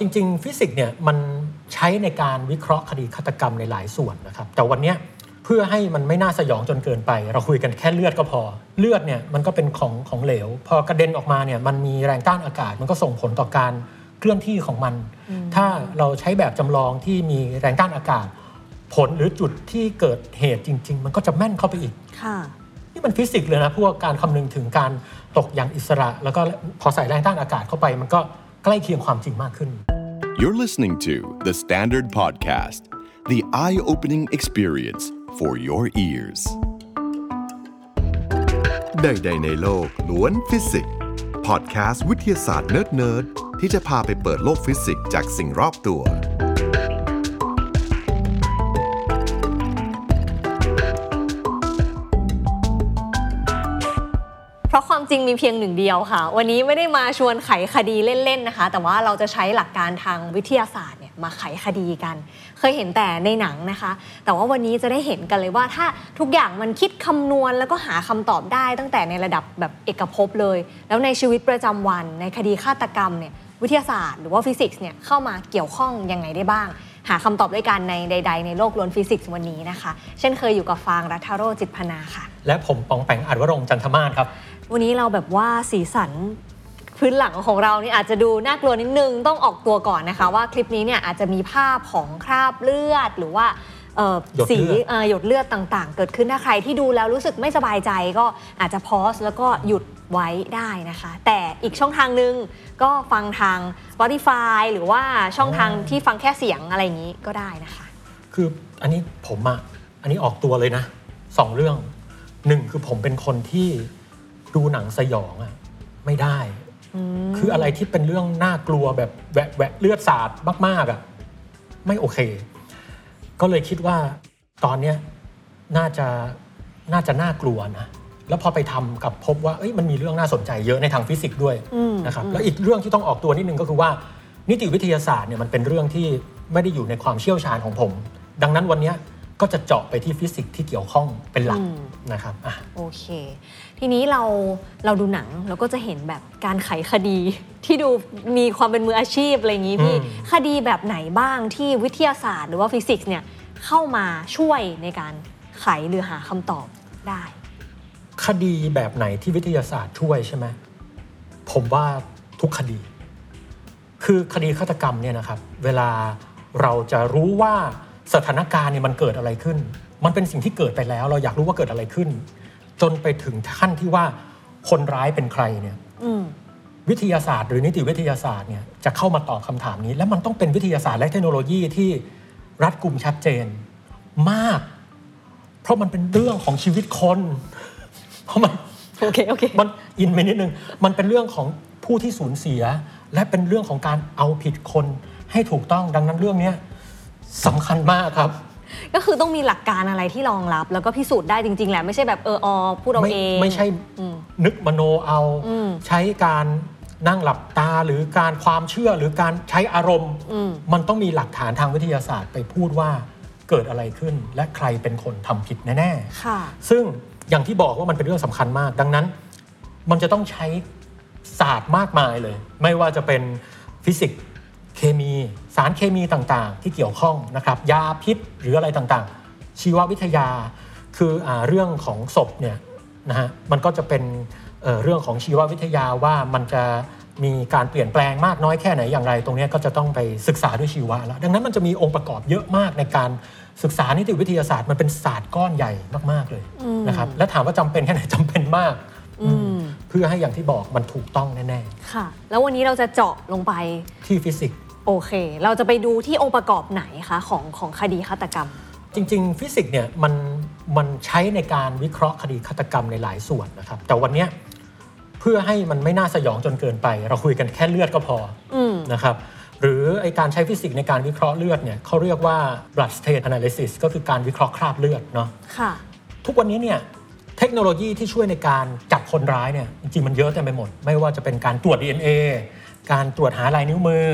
จริง ๆ ฟิสิกส์เนี่ยมันใช้ในการวิเคราะห์คดีฆาตกรรมในหลายส่วนนะครับ แต่วันเนี้ยเพื่อให้มันไม่น่าสยองจนเกินไป เราคุยกันแค่เลือดก็พอ เลือดเนี่ยมันก็เป็นของของเหลว พอกระเด็นออกมาเนี่ยมันมีแรงต้านอากาศ มันก็ส่งผลต่อการเคลื่อนที่ของมัน ถ้าเราใช้แบบจำลองที่มีแรงต้านอากาศ ผลหรือจุดที่เกิดเหตุจริง ๆ มันก็จะแม่นเข้าไปอีกค่ะนี่มันฟิสิกส์เลยนะพวกการคำนึงถึงการตกอย่างอิสระ แล้วก็พอใส่แรงต้านอากาศเข้าไปมันก็ ใกล้เคียงความจริงมากขึ้น You're listening to The Standard Podcast, the eye opening experience for your ears. ใดๆในโลกล้วนฟิสิกส์พอดแคสต์วิทยาศาสตร์เนิร์ดๆที่จะพาไปเปิดโลกฟิสิกส์จากสิ่งรอบตัว จริงมีเพียงหนึ่งเดียวค่ะ วันนี้ไม่ได้มาชวนไขคดีเล่นๆนะคะ แต่ว่าเราจะใช้หลักการทางวิทยาศาสตร์เนี่ยมาไขคดีกัน เคยเห็นแต่ในหนังนะคะ แต่ว่าวันนี้จะได้เห็นกันเลยว่าถ้าทุกอย่างมันคิดคำนวณแล้วก็หาคำตอบได้ตั้งแต่ในระดับแบบเอกภพเลย แล้วในชีวิตประจำวันในคดีฆาตกรรมเนี่ยวิทยาศาสตร์หรือว่าฟิสิกส์เนี่ยเข้ามาเกี่ยวข้องยังไงได้บ้าง หาคำตอบด้วยกันในใด ๆ ในโลกล้วนฟิสิกส์วันนี้นะคะ เช่นเคยอยู่กับฟางรัฐโรจิตพนาค่ะ และผมปองแปงอัดวรงจันทมาศครับ วันนี้เราแบบว่าสีสันพื้นหลังของเรานี่อาจจะดูน่ากลัวนิดนึงต้องออกตัวก่อนนะคะ ว่าคลิปนี้เนี่ยอาจจะมีภาพของคราบเลือด หรือว่าเอ่อหยดสีเลือดเอ่อหยดเลือดต่างๆ เกิดขึ้นถ้าใครที่ดูแล้วรู้สึกไม่สบายใจก็อาจจะพอสแล้วก็หยุดไว้ได้นะคะ แต่อีกช่องทางหนึ่งก็ฟังทาง Spotify หรือว่าช่องทางที่ฟังแค่เสียงอะไรอย่างนี้ก็ได้นะคะ คืออันนี้ผมอะอันนี้ออกตัวเลยนะสองเรื่องหนึ่งคือผมเป็นคนที่ ดูหนังสยองอะไม่ได้ คืออะไรที่เป็นเรื่องน่ากลัวแบบแหวะแหวะเลือดสาดมาก ๆอะไม่โอเค ก็เลยคิดว่าตอนเนี้ยน่าจะน่าจะน่ากลัวนะแล้วพอไปทำกับพบว่าเอ้ยมันมีเรื่องน่าสนใจเยอะในทางฟิสิกส์ด้วยอืมนะครับแล้วอีกเรื่องที่ต้องออกตัวนิดนึงก็คือว่านิติวิทยาศาสตร์เนี่ยมันเป็นเรื่องที่ไม่ได้อยู่ในความเชี่ยวชาญของผม ดังนั้นวันเนี้ย ก็จะเจาะไปที่ฟิสิกส์ที่เกี่ยวข้องเป็นหลักอืมนะครับอะโอเค ทีนี้เราเราดูหนังเราก็จะเห็นแบบการไขคดีที่ดูมีความเป็นมืออาชีพอะไรอย่างนี้พี่อืมคดีแบบไหนบ้างที่วิทยาศาสตร์หรือว่าฟิสิกส์เนี่ยเข้ามาช่วยในการไขหรือหาคำตอบได้ คดีแบบไหนที่วิทยาศาสตร์ช่วยใช่ไหมผมว่าทุกคดี คือคดีฆาตกรรมเนี่ยนะครับ เวลาเราจะรู้ว่า สถานการณ์เนี่ยมันเกิดอะไรขึ้น มันเป็นสิ่งที่เกิดไปแล้ว เราอยากรู้ว่าเกิดอะไรขึ้น จนไปถึงขั้นที่ว่าคนร้ายเป็นใครเนี่ยอืมวิทยาศาสตร์หรือนิติวิทยาศาสตร์เนี่ยจะเข้ามาตอบคำถามนี้ และมันต้องเป็นวิทยาศาสตร์และเทคโนโลยีที่รัดกุมชัดเจน มาก เพราะมันเป็นเรื่องของชีวิตคน เพราะมันโอเคโอเคมันอินไปนิดนึงมันเป็นเรื่องของผู้ที่สูญเสีย และเป็นเรื่องของการเอาผิดคนให้ถูกต้องดังนั้นเรื่องเนี้ย สำคัญมากครับ ก็คือต้องมีหลักการอะไรที่รองรับ แล้วก็พิสูจน์ได้จริง ๆ แหละไม่ใช่แบบเอออพูดเอาไม่เอง ไม่ใช่อืมนึกมโนเอาอืมใช้การนั่งหลับตาหรือการความเชื่อหรือการใช้อารมณ์อืมมันต้องมีหลักฐานทางวิทยาศาสตร์ไปพูดว่าเกิดอะไรขึ้น และใครเป็นคนทำผิดแน่ค่ะๆซึ่งอย่างที่บอกว่ามันเป็นเรื่องสำคัญมาก ดังนั้น มันจะต้องใช้ศาสตร์มากมายเลย ไม่ว่าจะเป็นฟิสิกส์ เคมีสารเคมีต่างๆ ที่เกี่ยวข้องนะครับยาพิษหรืออะไรต่างๆ ชีววิทยา คืออาเรื่องของศพเนี่ยนะฮะมันก็จะเป็นเอ่อเรื่องของชีววิทยาว่ามันจะมีการเปลี่ยนแปลงมากน้อยแค่ไหนอย่างไร ตรงเนี้ยก็จะต้องไปศึกษาด้วยชีวะแล้วดังนั้นมันจะมีองค์ประกอบเยอะมากในการศึกษานิติวิทยาศาสตร์มันเป็นศาสตร์ก้อนใหญ่มากๆเลยนะครับและถามว่าจำเป็นแค่ไหนจำเป็นมากอืมเพื่อให้อย่างที่บอกมันถูกต้องแน่ค่ะ แล้ววันนี้เราจะเจาะลงไปๆที่ฟิสิกส์ โอเค เราจะไปดูที่องค์ประกอบไหนคะของของคดีฆาตกรรม จริง ๆ ฟิสิกส์เนี่ยมันมันใช้ในการวิเคราะห์คดีฆาตกรรมในหลายส่วนนะครับ แต่วันเนี้ยเพื่อให้มันไม่น่าสยองจนเกินไป เราคุยกันแค่เลือดก็พออมนะครับหรือไอการใช้ฟิสิกส์ในการวิเคราะห์เลือดเนี่ยเขาเรียกว่า blood stain analysis ก็คือการวิเคราะห์คราบเลือดเนาะค่ะ ทุกวันนี้เนี่ยเทคโนโลยีที่ช่วยในการจับคนร้ายเนี่ยจริงๆมันเยอะเต็มไปหมด ไม่ว่าจะเป็นการตรวจ DNA การตรวจหาลายนิ้วมือ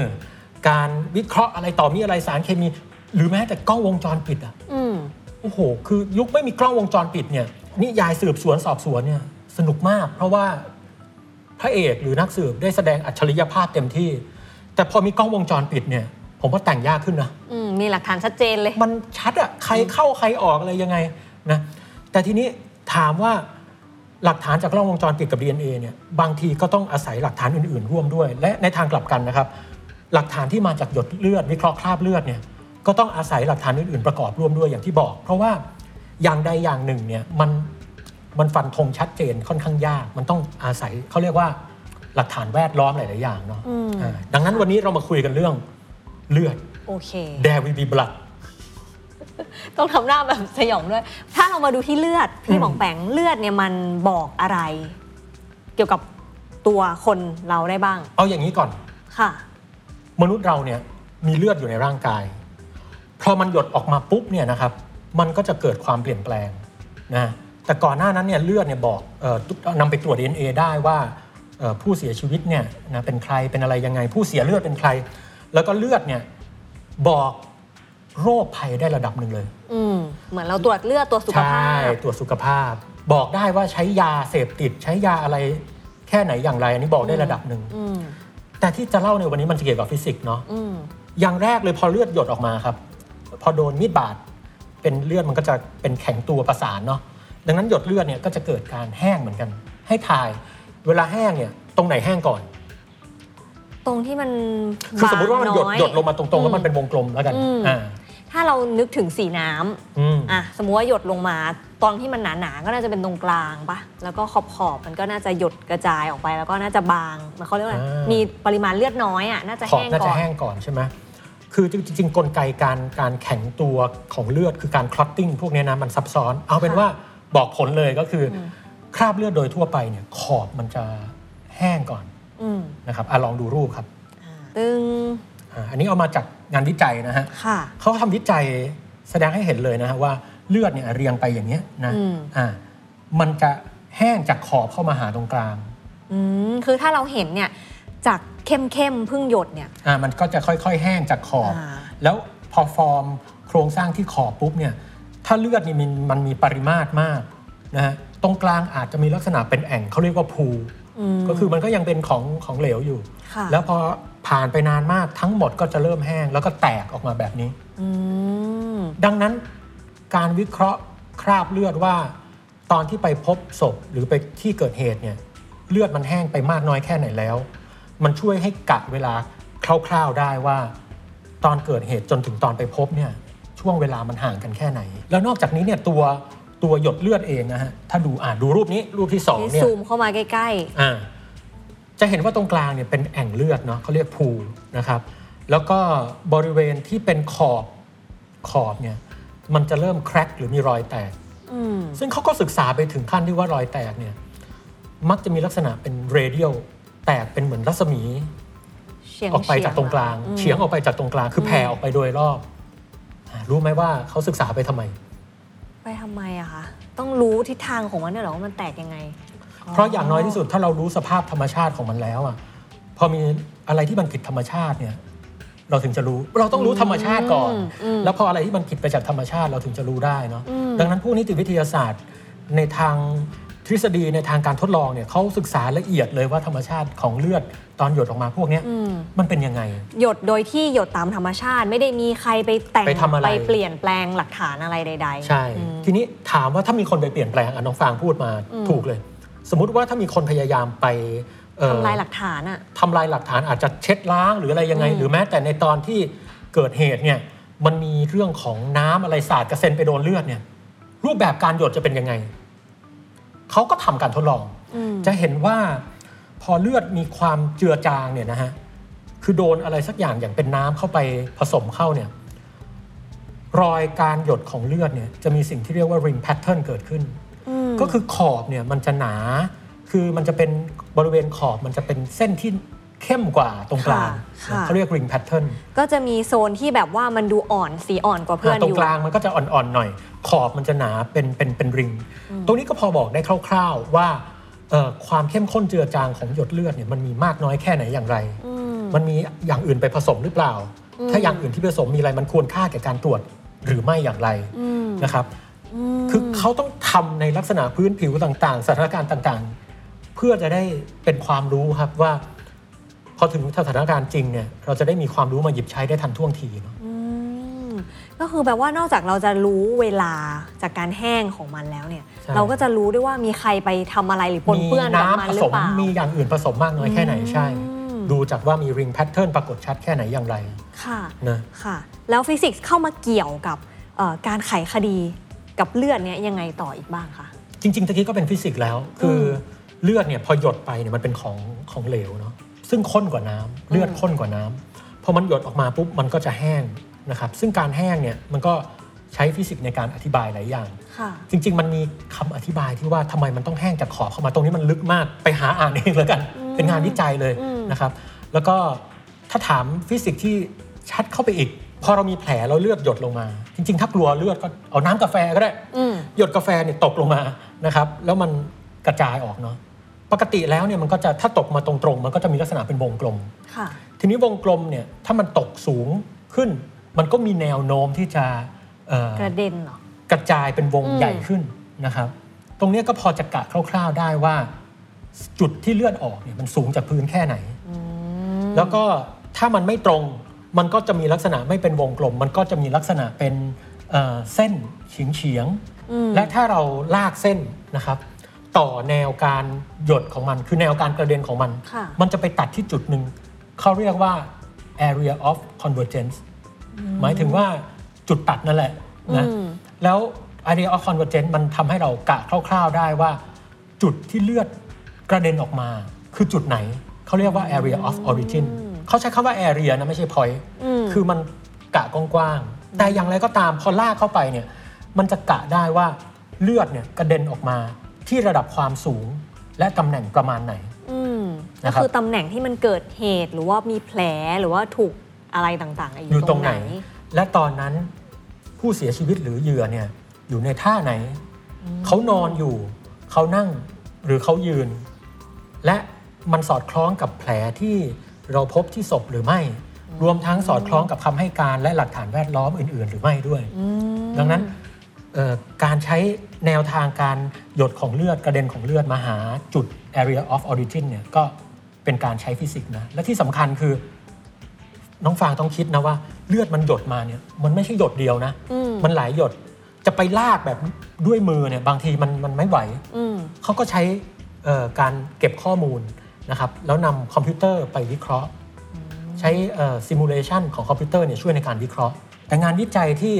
การวิเคราะห์อะไรต่อมีอะไรสารเคมี หรือแม้แต่กล้องวงจรปิดอะอืมโอ้โห คือยุคไม่มีกล้องวงจรปิดเนี่ยนิยายสืบสวนสอบสวนเนี่ยสนุกมาก เพราะว่าพระเอกหรือนักสืบได้แสดงอัจฉริยภาพเต็มที่ แต่พอมีกล้องวงจรปิดเนี่ยผมว่าแต่งยากขึ้นนะอืมมีหลักฐานชัดเจนเลย มันชัดอะใครเข้าใครออกอะไรยังไงนะแต่ทีนี้ถามว่าหลักฐานจากกล้องวงจรปิดกับ DNA เนี่ยบางทีก็ต้องอาศัยหลักฐานอื่น ๆ ร่วมด้วย และในทางกลับกันนะครับ หลักฐานที่มาจากหยดเลือดวิเคราะห์คราบเลือดเนี่ยก็ต้องอาศัยหลักฐานอื่นๆประกอบร่วมด้วยอย่างที่บอก เพราะว่าอย่างใดอย่างหนึ่งเนี่ยมันมันฟันธงชัดเจนค่อนข้างยาก มันต้องอาศัยเขาเรียกว่าหลักฐานแวดล้อมหลาย ๆ อย่างเนาะอืมอ่าดังนั้นวันนี้เรามาคุยกันเรื่องเลือดโอเค There will be blood ต้องทำหน้าแบบสยองด้วย ถ้าเรามาดูที่เลือด พี่อืมหมองแปงเลือดเนี่ยมันบอกอะไร เกี่ยวกับตัวคนเราได้บ้าง เอาอย่างนี้ก่อนค่ะ มนุษย์เราเนี่ยมีเลือดอยู่ในร่างกาย พอมันหยดออกมาปุ๊บเนี่ยนะครับมันก็จะเกิดความเปลี่ยนแปลงนะแต่ก่อนหน้านั้นเนี่ยเลือดเนี่ยบอกเออนำไปตรวจ DNA ได้ว่าเอ่อผู้เสียชีวิตเนี่ยนะเป็นใครเป็นอะไรยังไง ผู้เสียเลือดเป็นใคร แล้วก็เลือดเนี่ยบอกโรคภัยได้ระดับหนึ่งเลยอืมเหมือนเราตรวจเลือดตัวจสุขภาใช่พตรวจสุขภาพ บอกได้ว่าใช้ยาเสพติด ใช้ยาอะไรแค่ไหนอย่างไร อันนี้บอกได้ระดับหนึ่งอืม แต่ที่จะเล่าในวันนี้มันจะเกี่ยวกับฟิสิกส์เนาะอืมอย่างแรกเลยพอเลือดหยดออกมาครับ พอโดนมีดบาดเป็นเลือดมันก็จะเป็นแข็งตัวประสานเนาะดังนั้นหยดเลือดเนี่ยก็จะเกิดการแห้งเหมือนกัน ให้ทายเวลาแห้งเนี่ยตรงไหนแห้งก่อน ตรงที่มันคือสมมติว่ามันหยดบงหยดลงมาตรงๆแล้วมันเป็นวงกลมแล้วกันอืมอ่า ถ้าเรานึกถึงสีน้ำอืม อะสมมติว่าหยดลงมา ตอนที่มันหนาๆก็น่าจะเป็นตรงกลางปะแล้วก็ขอบขอบๆมันก็น่าจะหยดกระจายออกไปแล้วก็น่าจะบางมันเขาเรียกว่าอะไรอ่ามี มีปริมาณเลือดน้อยอะน่าจะขอบแห้งน่าก่จะอน แห้งก่อนใช่ไหมคือจริงๆกลไกการการแข็งตัวของเลือดคือการคลอตติ้งพวกเนี้ยนะมันซับซ้อน เอาเป็นว่าบอกผลเลยก็คืออคราบเลือดโดยทั่วไปเนี่ยขอบมันจะแห้งก่อนอืมนะครับอะลองดูรูปครับตึง อ่าอันนี้เอามาจากงานวิจัยนะฮะค่ะเขาทำวิจัยแสดงให้เห็นเลยนะฮะว่าเลือดเนี่ยเรียงไปอย่างเนี้ยนะอืมอ่ามันจะแห้งจากขอบเข้ามาหาตรงกลางอืมคือถ้าเราเห็นเนี่ยจากเข้มเข้มๆเพึ่งหยดเนี่ยอ่ามันก็จะค่อยๆ แห้งจากขอบอ่าแล้วพอฟอร์มโครงสร้างที่ขอบปุ๊บเนี่ยถ้าเลือดนี่มันมันมีปริมาตรมากนะฮะตรงกลางอาจจะมีลักษณะเป็นแอ่งเขาเรียกว่าพูลม ก็คือมันก็ยังเป็นของของเหลวอยู่ค่ะแล้วพอผ่านไปนานมากทั้งหมดก็จะเริ่มแห้ง แล้วก็แตกออกมาแบบนี้อืมดังนั้นการวิเคราะห์คราบเลือดว่า ตอนที่ไปพบศพหรือไปที่เกิดเหตุเนี่ยเลือดมันแห้งไปมากน้อยแค่ไหนแล้ว มันช่วยให้กะเวลาคร่าวๆได้ว่า ตอนเกิดเหตุจนถึงตอนไปพบเนี่ยช่วงเวลามันห่างกันแค่ไหน แล้วนอกจากนี้เนี่ยตัว ตัวหยดเลือดเองนะฮะถ้าดูอ่าดูรูปนี้รูปที่สองนี่เนี่ยซูมเข้ามาใกล้อ่าจะเห็นว่าตรงกลางเนี่ยเป็นแอ่งเลือดเนาะเขาเรียกพูลนะครับ แล้วก็บริเวณที่เป็นขอบขอบเนี่ยมันจะเริ่มแครกหรือมีรอยแตก ๆอืมซึ่งเขาก็ศึกษาไปถึงขั้นที่ว่ารอยแตกเนี่ยมักจะมีลักษณะเป็นเรเดียลแตกเป็นเหมือนรัศมี เฉียงออกไปจากตรงกลางอืมเฉียงออกไปจากตรงกลางคือแผ่ออกไปโดยรอบอ่ารู้ไหมว่าเขาศึกษาไปทำไม ไปทำไมอะคะ ต้องรู้ทิศทางของมันเนี่ยเหรอว่ามันแตกยังไงเพราะอย่างน้อยที่สุดถ้าเรารู้สภาพธรรมชาติของมันแล้วอะพอมีอะไรที่มันผิดธรรมชาติเนี่ย เราถึงจะรู้เราต้องรู้ธรรมชาติก่อนอืมอืมแล้วพออะไรที่มันผิดไปจากธรรมชาติเราถึงจะรู้ได้เนาะอืม ดังนั้นผู้นิติวิทยาศาสตร์ในทาง ทฤษฎีในทางการทดลองเนี่ยเขาศึกษาละเอียดเลยว่าธรรมชาติของเลือดตอนหยดออกมาพวกเนี้ยอืมมันเป็นยังไง หยดโดยที่หยดตามธรรมชาติ ไม่ได้มีใครไปแต่งไปทำอะไรเปลี่ยนแปลงหลักฐานอะไรใด ๆ ใช่อืมทีนี้ถามว่าถ้ามีคนไปเปลี่ยนแปลงอะน้องฟางพูดมาอืมถูกเลย สมมุติว่าถ้ามีคนพยายามไปเอ่อทำลายหลักฐานอะทำลายหลักฐานอาจจะเช็ดล้างหรืออะไรยังไงอืมหรือแม้แต่ในตอนที่เกิดเหตุเนี่ยมันมีเรื่องของน้ำอะไรสาดกระเซ็นไปโดนเลือดเนี่ยรูปแบบการหยดจะเป็นยังไง เขาก็ทำการทดลองอืมจะเห็นว่าพอเลือดมีความเจือจางเนี่ยนะฮะคือโดนอะไรสักอย่างอย่างเป็นน้ำเข้าไปผสมเข้าเนี่ยรอยการหยดของเลือดเนี่ยจะมีสิ่งที่เรียกว่า ring pattern เกิดขึ้นมก็คือขอบเนี่ยมันจะหนา คือมันจะเป็นบริเวณขอบมันจะเป็นเส้นที่ เข้มกว่าตรงกลางค่ะเขาเรียก ring pattern ก็จะมีโซนที่แบบว่ามันดูอ่อนสีอ่อนกว่าเพื่อนตรองยู่กลางมันก็จะอ่อนๆหน่อย ขอบมันจะหนาเป็นเป็นเป็นริง ตรงนี้ก็พอบอกได้คร่าวๆว่าเอ่อความเข้มข้นเจือจางของหยดเลือดเนี่ยมันมีมากน้อยแค่ไหนอย่างไรอืมมันมีอย่างอื่นไปผสมหรือเปล่าอืมถ้าอย่างอื่นที่ผสมมีอะไรมันควรค่าแก่การตรวจหรือไม่อย่างไรอืมนะครับมคือเขาต้องทำในลักษณะพื้นผิวต่างๆ สถานการณ์ต่างๆ เพื่อจะได้เป็นความรู้ครับว่า พอถึงสถานการณ์จริงเนี่ยเราจะได้มีความรู้มาหยิบใช้ได้ทันท่วงทีเนาะอืมก็คือแปลว่านอกจากเราจะรู้เวลาจากการแห้งของมันแล้วเนี่ยใช่เราก็จะรู้ด้วยว่ามีใครไปทำอะไรหรือปนเปื้อนกับมันผหรืสอมเปล่ามีอย่างอื่นผสมมากน้อยแค่ไหนใช่อืมดูจากว่ามี ring pattern ปรากฏชัดแค่ไหนอย่างไร ค่ะนะค่ะ แล้วฟิสิกส์เข้ามาเกี่ยวกับเอ่อการไขคดีกับเลือดเนี่ยยังไงต่ออีกบ้างคะจริงๆตะกี้ก็เป็นฟิสิกส์แล้ว คือเลือดเนี่ยพอหยดไปเนี่ยมันเป็นของของเหลวเนาะ ซึ่งข้นกว่าน้ำเลือดข้นกว่าน้ำพอมันหยดออกมาปุ๊บมันก็จะแห้งนะครับ ซึ่งการแห้งเนี่ยมันก็ใช้ฟิสิกส์ในการอธิบายหลายอย่างค่ะจริง ๆ มันมีคำอธิบายที่ว่าทำไมมันต้องแห้งจากขอบเข้ามาตรงนี้มันลึกมากไปหาอ่านเองแล้วกัน เป็นงานวิจัยเลยอืมนะครับ แล้วก็ถ้าถามฟิสิกส์ที่ชัดเข้าไปอีกพอเรามีแผลแล้วเลือดหยดลงมา จริง ๆ ถ้ากลัวเลือดก็เอาน้ำกาแฟก็ได้อืมหยดกาแฟเนี่ยตกลงมานะครับ แล้วมันกระจายออกเนาะ ปกติแล้วเนี่ยมันก็จะถ้าตกมาตรงๆ มันก็จะมีลักษณะเป็นวงกลม ค่ะ ทีนี้วงกลมเนี่ยถ้ามันตกสูงขึ้น มันก็มีแนวโน้มที่จะเอ่อกระเด็นเหรอ กระจายเป็นวงอืม ใหญ่ขึ้นนะครับ ตรงเนี้ยก็พอจะกะคร่าวๆได้ว่าจุดที่เลือดออกเนี่ยมันสูงจากพื้นแค่ไหน อืมแล้วก็ถ้ามันไม่ตรงมันก็จะมีลักษณะไม่เป็นวงกลม มันก็จะมีลักษณะเป็นเอ่อเส้นเฉียงเฉียงๆอืมและถ้าเราลากเส้นนะครับ ต่อแนวการหยดของมัน คือแนวการกระเด็นของมัน ค่ะมันจะไปตัดที่จุดหนึ่งเขาเรียกว่า area of convergence หมายถึงว่าจุดตัดนั่นแหละนะอืม แล้ว area of convergence มันทำให้เรากะคร่าวๆได้ว่า จุดที่เลือดกระเด็นออกมา คือจุดไหนเขาเรียกว่า area of origin เขาใช้คำว่า area นะไม่ใช่ point อืม คือมันกะกว้างๆแต่อย่างไรก็ตามพอลากเข้าไปเนี่ย มันจะกะได้ว่าเลือดเนี่ยกระเด็นออกมา ที่ระดับความสูงและตำแหน่งประมาณไหน อืมก็นะครับ คือตำแหน่งที่มันเกิดเหตุหรือว่ามีแผลหรือว่าถูกอะไรต่างๆออยู่ยู่ตตรรงงไหไหนนและตอนนั้นผู้เสียชีวิตหรือเหยื่อเนี่ยอยู่ในท่าไหน เขานอนอยู่ เขานั่งหรือเขายืน และมันสอดคล้องกับแผลที่เราพบที่ศพหรือไม่ รวมทั้งสอดคล้องกับคำให้การและหลักฐานแวดล้อมอื่น ๆ หรือไม่ด้วยดังนั้นเอ่อ การใช้แนวทางการหยดของเลือดกระเด็นของเลือดมาหาจุด area of origin เนี่ยก็เป็นการใช้ฟิสิกส์นะและที่สำคัญคือ น้องฟางต้องคิดนะว่าเลือดมันหยดมาเนี่ยมันไม่ใช่หยดเดียวนะอืมมันหลายหยดจะไปลากแบบด้วยมือเนี่ยบางทีมันมันไม่ไหวอืมเขาก็ใช้เอ่อการเก็บข้อมูลนะครับแล้วนำคอมพิวเตอร์ไปวิเคราะห์ ใช้ simulation ของคอมพิวเตอร์เนี่ยช่วยในการวิเคราะห์ แต่งานวิจัยที่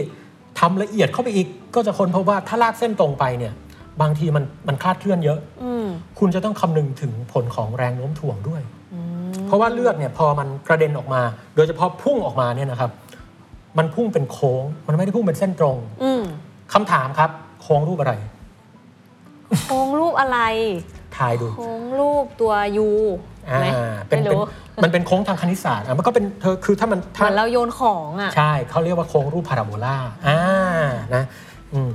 ทำละเอียดเข้าไปอีกก็จะค้นพบว่าถ้าลากเส้นตรงไปเนี่ย บางทีมันมันคลาดเคลื่อนเยอะอืมคุณจะต้องคำนึงถึงผลของแรงโน้มถ่วงด้วย เพราะว่าเลือดเนี่ยพอมันกระเด็นออกมา โดยเฉพาะพุ่งออกมาเนี่ยนะครับ มันพุ่งเป็นโค้ง มันไม่ได้พุ่งเป็นเส้นตรงอืมคำถามครับ โค้งรูปอะไร โค้งรูปอะไรทายดู โค้งรูปตัวยูอ่าไหมเป็นไม่เป็นรู้ มันเป็นโค้งทางคณิตศาสตร์อะมันก็เป็นเธอคือถ้ามันเหมือนถ้าเราโยนของอะ ใช่เขาเรียกว่าโค้งรูปพาราโบลาอ่านะอืม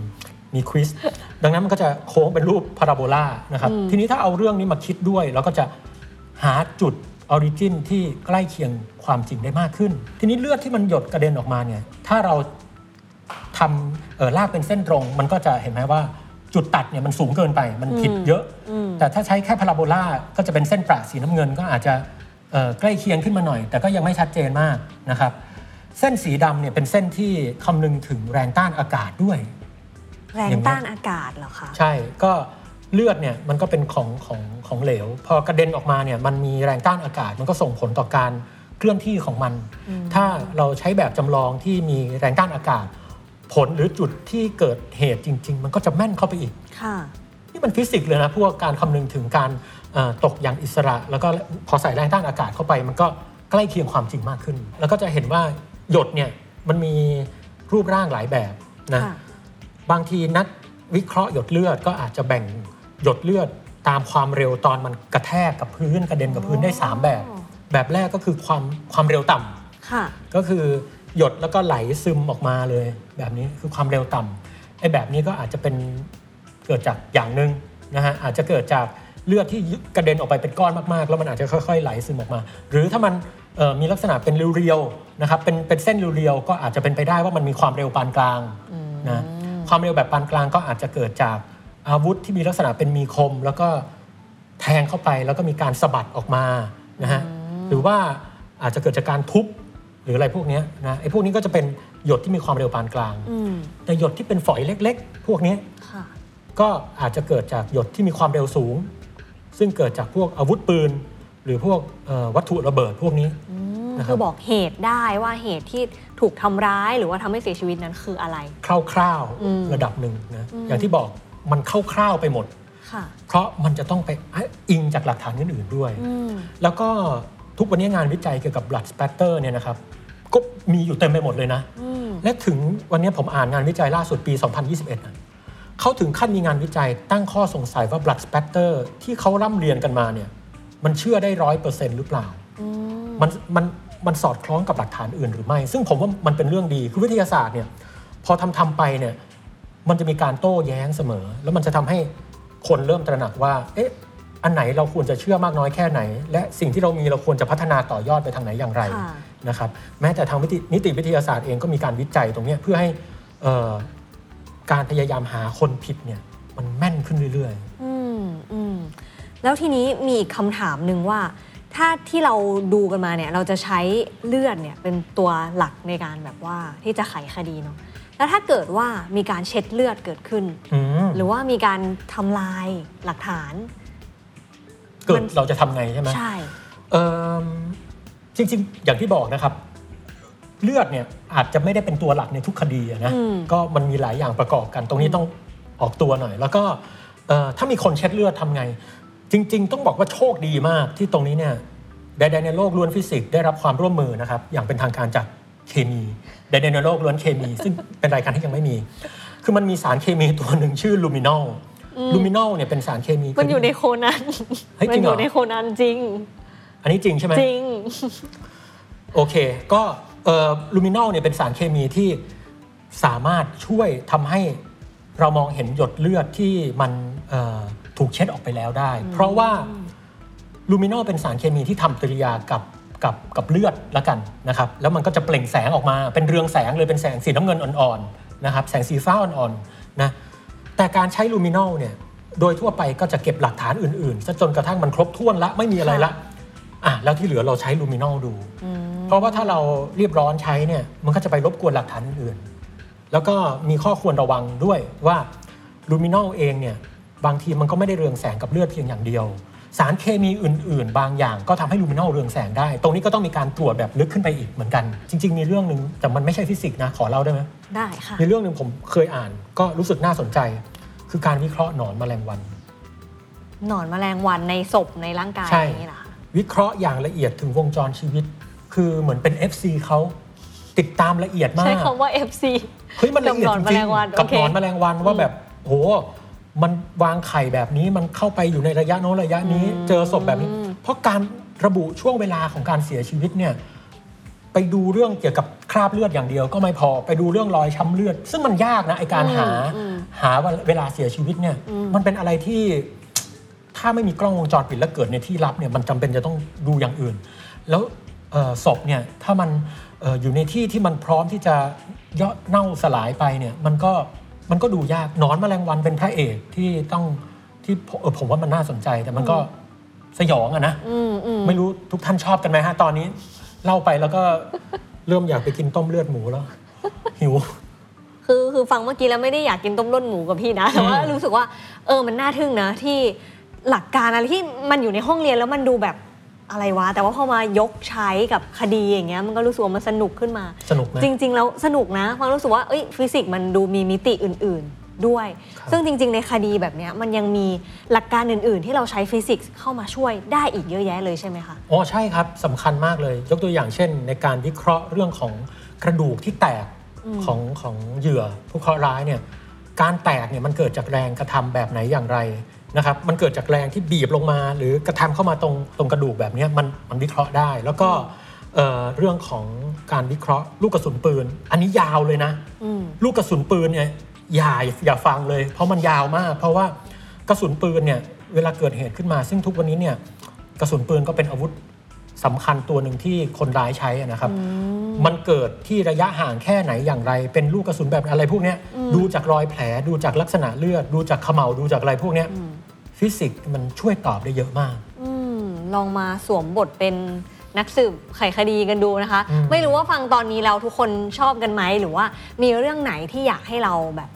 มีควิสดังนั้นมันก็จะโค้งเป็นรูปพาราโบลานะครับอืม ทีนี้ถ้าเอาเรื่องนี้มาคิดด้วยเราก็จะหาจุด origin ที่ใกล้เคียงความจริงได้มากขึ้น ทีนี้เลือดที่มันหยดกระเด็นออกมาเนี่ยถ้าเรา ทำเออลากเป็นเส้นตรง มันก็จะเห็นไหมว่าจุดตัดเนี่ยมันสูงเกินไปมันผิดเยอะ อืม แต่ถ้าใช้แค่พาราโบลาก็จะเป็นเส้นประสีน้ำเงินก็อาจจะเอ่อ ใกล้เคียงขึ้นมาหน่อย แต่ก็ยังไม่ชัดเจนมากนะครับ เส้นสีดำเนี่ยเป็นเส้นที่คำนึงถึงแรงต้านอากาศด้วย แรงต้านอากาศเหรอคะใช่ก็เลือดเนี่ยมันก็เป็นของของของเหลว พอกระเด็นออกมาเนี่ยมันมีแรงต้านอากาศ มันก็ส่งผลต่อการเคลื่อนที่ของมัน ถ้าเราใช้แบบจำลองที่มีแรงต้านอากาศ ผลหรือจุดที่เกิดเหตุจริง ๆ มันก็จะแม่นเข้าไปอีก ค่ะ นี่มันฟิสิกส์เลยนะพวกการคำนึงถึงการเอ่อ ตกอย่างอิสระ แล้วก็พอใส่แรงต้านอากาศเข้าไป มันก็ใกล้เคียงความจริงมากขึ้น แล้วก็จะเห็นว่าหยดเนี่ยมันมีรูปร่างหลายแบบนะค่ะบางทีนักวิเคราะห์หยดเลือดก็อาจจะแบ่งหยดเลือดตามความเร็วตอนมันกระแทกกับพื้นกระเด็นกับพื้นได้ 3 แบบ แบบแรกก็คือความความเร็วต่ำค่ะก็คือหยดแล้วก็ไหลซึมออกมาเลย แบบนี้คือความเร็วต่ำไอ้แบบนี้ก็อาจจะเป็นเกิดจากอย่างหนึ่งนะฮะอาจจะเกิดจาก เลือดที่กระเด็นออกไปเป็นก้อนมากๆ แล้วมันอาจจะค่อยๆไหลซึมออกมา หรือถ้ามันเอ่อมีลักษณะเป็นเรียวๆนะครับเป็นเป็นเส้นเรียวๆก็อาจจะเป็นไปได้ว่ามันมีความเร็วปานกลางนะความเร็วแบบปานกลางก็อาจจะเกิดจากอาวุธที่มีลักษณะเป็นมีคม แล้วก็แทงเข้าไปแล้วก็มีการสะบัดออกมานะฮะหรือว่าอาจจะเกิดจากการทุบหรืออะไรพวกเนี้ยนะไอ้พวกนี้ก็จะเป็นหยดที่มีความเร็วปานกลางอืมแต่หยดที่เป็นฝอยเล็ก ๆ พวกเนี้ยค่ะก็อาจจะเกิดจากหยดที่มีความเร็วสูง ซึ่งเกิดจากพวกอาวุธปืน หรือพวกเอ่อวัตถุระเบิดพวกนี้อืมนะครับคือบอกเหตุได้ว่าเหตุที่ถูกทำร้ายหรือว่าทำให้เสียชีวิตนั้นคืออะไร คร่าวอืมๆระดับหนึ่งนะอืมอย่างที่บอกมันคร่าวๆไปหมดค่ะเพราะมันจะต้องไปอิงจากหลักฐานอื่นๆด้วยอืมแล้วก็ทุกวันนี้งานวิจัยเกี่ยวกับ blood spatter เนี่ยนะครับก็มีอยู่เต็มไปหมดเลยนะอืมและถึงวันนี้ผมอ่านงานวิจัยล่าสุดปี 2021นะ เขาถึงขั้นมีงานวิจัยตั้งข้อสงสัยว่า blood spatter ที่เขาร่ำเรียนกันมาเนี่ยมันเชื่อได้ร้อยเปอร์เซ็นต์หรือเปล่าอืมมันมันมันสอดคล้องกับหลักฐานอื่นหรือไม่ ซึ่งผมว่ามันเป็นเรื่องดีคือวิทยาศาสตร์เนี่ยพอทำทำไปเนี่ยมันจะมีการโต้แย้งเสมอ แล้วมันจะทำให้คนเริ่มตระหนักว่า เอ๊ะ อันไหนเราควรจะเชื่อมากน้อยแค่ไหน และสิ่งที่เรามีเราควรจะพัฒนาต่อยอดไปทางไหนอย่างไรค่ะนะครับ แม้แต่ทางนิตินิติวิทยาศาสตร์เองก็มีการวิจัยตรงเนี้ยเพื่อให้เอ่อ การพยายามหาคนผิดเนี่ยมันแม่นขึ้นเรื่อยอืมอืมแล้วทีนี้มีอีกคำถามหนึ่งว่า ถ้าที่เราดูกันมาเนี่ยเราจะใช้เลือดเนี่ยเป็นตัวหลักในการแบบว่าที่จะไขคดีเนาะแล้วถ้าเกิดว่ามีการเช็ดเลือดเกิดขึ้นๆอืม หรือว่ามีการทำลายหลักฐาน เกิมัดน เราจะทำไงใช่ไหม ใช่ เอิ่มจริงๆ อย่างที่บอกนะครับ เลือดเนี่ยอาจจะไม่ได้เป็นตัวหลักในทุกคดีอะนะอืมก็มันมีหลายอย่างประกอบกัน ตรงนี้ต้องออกตัวหน่อย แล้วก็เอ่อถ้ามีคนเช็ดเลือดทำไง จริง ๆ ต้องบอกว่าโชคดีมากที่ตรงนี้เนี่ยใดๆในโลกล้วนฟิสิกส์ได้รับความร่วมมือนะครับ อย่างเป็นทางการจากเคมีใดๆในโลกล้วนเคมี ซึ่งเป็นรายการที่ยังไม่มี คือมันมีสารเคมีตัวหนึ่งชื่อลูมินอลลูมินอลเนี่ยเป็นสารเคมี มันอยู่ในโคนันเฮ้ยมันจริงเหรอยู่ในโคนันจริง อันนี้จริงใช่ไหมจริง โอเค ก็ ลูมินอลเนี่ยเป็นสารเคมีที่สามารถช่วยทำให้เรามองเห็นหยดเลือดที่มันเอ่อถูกเช็ดออกไปแล้วได้ เพราะว่าลูมินอลเป็นสารเคมีที่ทำปฏิกิริยากับกับกับเลือดละกันนะครับแล้วมันก็จะเปล่งแสงออกมาเป็นเรืองแสงเลยเป็นแสงสีน้ำเงินอ่อนๆนะครับแสงสีฟ้าอ่อนๆนะแต่การใช้ลูมินอลเนี่ยโดยทั่วไปก็จะเก็บหลักฐานอื่นๆซะจนกระทั่งมันครบถ้วนละไม่มีอะไรละอะแล้วที่เหลือเราใช้ลูมินอลดู เพราะว่าถ้าเรารีบร้อนใช้เนี่ยมันก็จะไปรบกวนหลักฐานอื่นๆ แล้วก็มีข้อควรระวังด้วยว่าลูมินอลเองเนี่ยบางทีมันก็ไม่ได้เรืองแสงกับเลือดเพียงอย่างเดียว สารเคมีอื่น ๆ บางอย่างก็ทำให้ลูมินอลเรืองแสงได้ ตรงนี้ก็ต้องมีการตรวจแบบลึกขึ้นไปอีกเหมือนกัน จริง ๆ มีเรื่องหนึ่งแต่มันไม่ใช่ฟิสิกส์นะขอเล่าได้ไหมได้ค่ะมีเรื่องหนึ่งผมเคยอ่าน ก็รู้สึกน่าสนใจ คือการวิเคราะห์หนอนแมลงวันหนอนแมลงวันในศพในร่างกายใช่อย่างนี้เหรอคะวิเคราะห์อย่างละเอียดถึงวงจรชีวิต คือเหมือนเป็น FC เขาติดตามละเอียดมาก ใช้คำว่า FC เฮ้ยมันละเอียดกับหนอนจแมริลงงวันๆกับโอเคหนอนแมลงวันว่าแบบโหมันวางไข่แบบนี้มันเข้าไปอยู่ในระยะโน้นระยะนี้ เจอศพแบบนี้ เพราะการระบุช่วงเวลาของการเสียชีวิตเนี่ยไปดูเรื่องเกี่ยวกับคราบเลือดอย่างเดียวก็ไม่พอไปดูเรื่องรอยช้ำเลือด ซึ่งมันยากนะไอการหาหาเวลาเสียชีวิตเนี่ย มันเป็นอะไรที่ถ้าไม่มีกล้องวงจรปิดแล้วเกิดในที่ลับเนี่ยมันจำเป็นจะต้องดูอย่างอื่น แล้วเอ่อ ศพเนี่ยถ้ามันเอ่ออยู่ในที่ที่มันพร้อมที่จะย่อเน่าสลายไปเนี่ยมันก็มันก็ดูยากหนอนแมลงวันเป็นพระเอกที่ต้องที่เออผมว่ามันน่าสนใจ แต่มันก็สยองอะนะอืมอืมไม่รู้ทุกท่านชอบกันไหมฮะตอนนี้ เล่าไปแล้วก็เริ่มอยากไปกินต้มเลือดหมูแล้ว หิวคือคือฟังเมื่อกี้แล้วไม่ได้อยากกินต้มร่นหมูกับพี่นะแต่ว่าอืมรู้สึกว่า เออมันน่าทึ่งนะที่หลักการอะไรที่มันอยู่ในห้องเรียนแล้วมันดูแบบ อะไรวะ แต่ว่าพอมายกใช้กับคดีอย่างเงี้ยมันก็รู้สึกว่ามันสนุกขึ้นมา สนุกไหมจริง ๆ แล้วสนุกนะความรู้สึกว่าเอ้ยฟิสิกส์มันดูมีมิติอื่น ๆด้วยครับซึ่งจริง ๆ ในคดีแบบเนี้ยมันยังมีหลักการอื่น ๆ ที่เราใช้ฟิสิกส์เข้ามาช่วยได้อีกเยอะแยะเลยใช่ไหมคะอ๋อใช่ครับสำคัญมากเลย ยกตัวอย่างเช่น ในการวิเคราะห์เรื่องของกระดูกที่แตกของของเหยื่อผู้เคราะห์ร้ายเนี่ยการแตกเนี่ยมันเกิดจากแรงกระทำแบบไหนอย่างไร นะครับมันเกิดจากแรงที่บีบลงมา หรือกระทำเข้ามาตรงตรงกระดูกแบบเนี้ยมันมันวิเคราะห์ได้ แล้วก็เอ่อเรื่องของการวิเคราะห์ลูกกระสุนปืน อันนี้ยาวเลยนะอืมลูกกระสุนปืนเนี่ยอย่าอย่าฟังเลย เพราะมันยาวมาก เพราะว่ากระสุนปืนเนี่ยเวลาเกิดเหตุขึ้นมา ซึ่งทุกวันนี้เนี่ยกระสุนปืนก็เป็นอาวุธสำคัญตัวหนึ่งที่คนร้ายใช้อะนะครับ มันเกิดที่ระยะห่างแค่ไหนอย่างไร เป็นลูกกระสุนแบบอะไรพวกเนี้ยดูจากรอยแผลดูจากลักษณะเลือด ดูจากเขม่าดูจากอะไรพวกเนี้ย ฟิสิกส์มันช่วยตอบได้เยอะมาก อืมลองมาสวมบทเป็นนักสืบไขคดีกันดูนะคะ อืม ไม่รู้ว่าฟังตอนนี้แล้วทุกคนชอบกันไหมหรือว่ามีเรื่องไหนที่อยากให้เราแบบ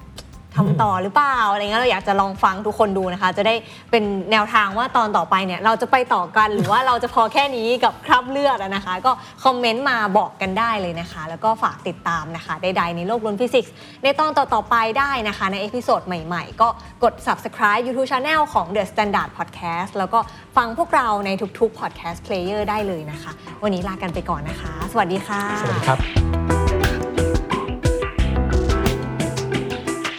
ทำต่อหรือเปล่าอะไรเงี้ยเราอยากจะลองฟังทุกคนดูนะคะ จะได้เป็นแนวทางว่าตอนต่อไปเนี่ยเราจะไปต่อกันหรือว่าเราจะพอแค่นี้กับคราบเลือดนะคะ ก็คอมเมนต์มาบอกกันได้เลยนะคะ แล้วก็ฝากติดตามนะคะใดๆในโลกล้วนฟิสิกส์ในตอนต่อๆไปได้นะคะ ใน episode ใหม่ๆ ก็กด subscribe YouTube Channel ของ The Standard Podcast แล้วก็ฟังพวกเราในทุกๆ podcast player ได้เลยนะคะ วันนี้ลากันไปก่อนนะคะ สวัสดีค่ะ สวัสดีครับ